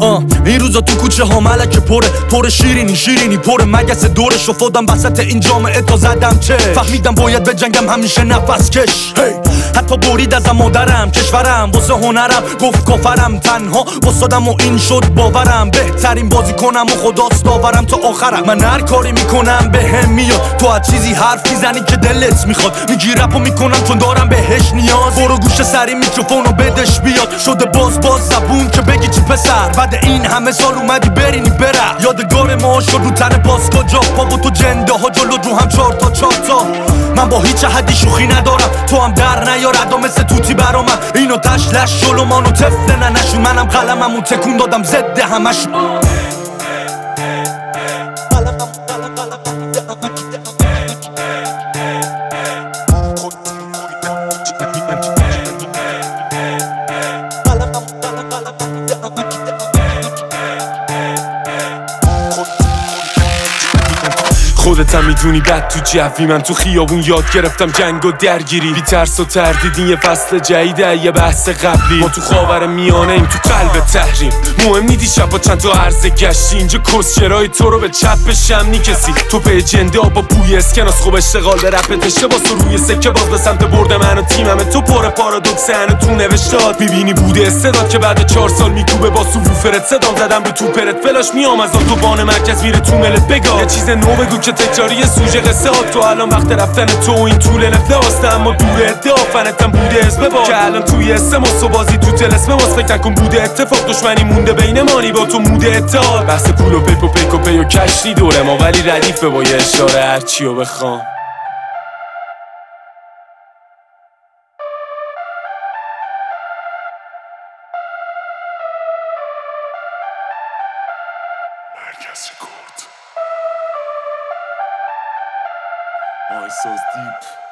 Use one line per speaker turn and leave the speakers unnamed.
آه این روزا تو کوچه ها ملک پره پر شیرینی شیرینی پر مگس دور شفادم وسط این جامعه تا زدم چه؟ فهمیدم باید به جنگم همیشه نفس کش. حتی برید ازم مادرم کشورم واسه هنرم. گفت کافرم تنها واسادم و این شد باورم. بهترین بازی کنم و خداست داورم تا آخرم. من هر کاری می‌کنم به هم تو از چیزی حرف می‌زنی که دلت می‌خواد. میگی رپو می‌کنم چون دارم بهش نیاز. برو گوش سری میکروفونو بدش بیاد. شده باز باز زبون که چی پسر بعد این همه سال اومدی برینی بره یادگار ما شد رو تن باز کجا؟ پا تو جنده ها جلو رو هم چار تا چار تا. من با هیچ حدی شوخی ندارم. تو هم در نیار ادا مثل توتی برا من اینو تش لش جلو مانو تفل ننشون. منم قلممو تکون دادم زده همشون.
خودت هم می‌دونی بد تو جوی من تو خیابون یاد گرفتم جنگ و درگیری. بی ترس و تردید یه فصل جدیده یه بحث قبلی. ما تو خاور میانه ایم تو قلب تحریم. مهم نیدی شبا چند تا عرض گشتی. اینجا کسچرای تو رو به چپ نی کسی تو به جنده با بوی اسکناس خوب اشتغال به رپ اشتباس روی سکه باز به سمت برد من و تیمم. تو پر پارادوکس تو نوشتاد. می‌بینی بوده استعداد که بعد چهار سال میکوبه با سوفرت. صدام زدم به تو پرت. فلاش میام از تو بان مرکز میره تو ملت بگا یه چیز نو بگو که تکراری سوژه قصه ها. تو الان وقت رفتن تو این طول نفلاسته اما دور ادعا فنتم بوده اسم با که الان توی اسم و بازی تو تلسم ماست فکر کن بوده اتفاق. دشمنی مونده بین مانی با تو موده اتحاد. بحث پول و پیپ و پیک و پی و کشتی دوره ما. ولی ردیفه با یه اشاره هرچی و بخوام.
مرکز Oh,
it's so deep.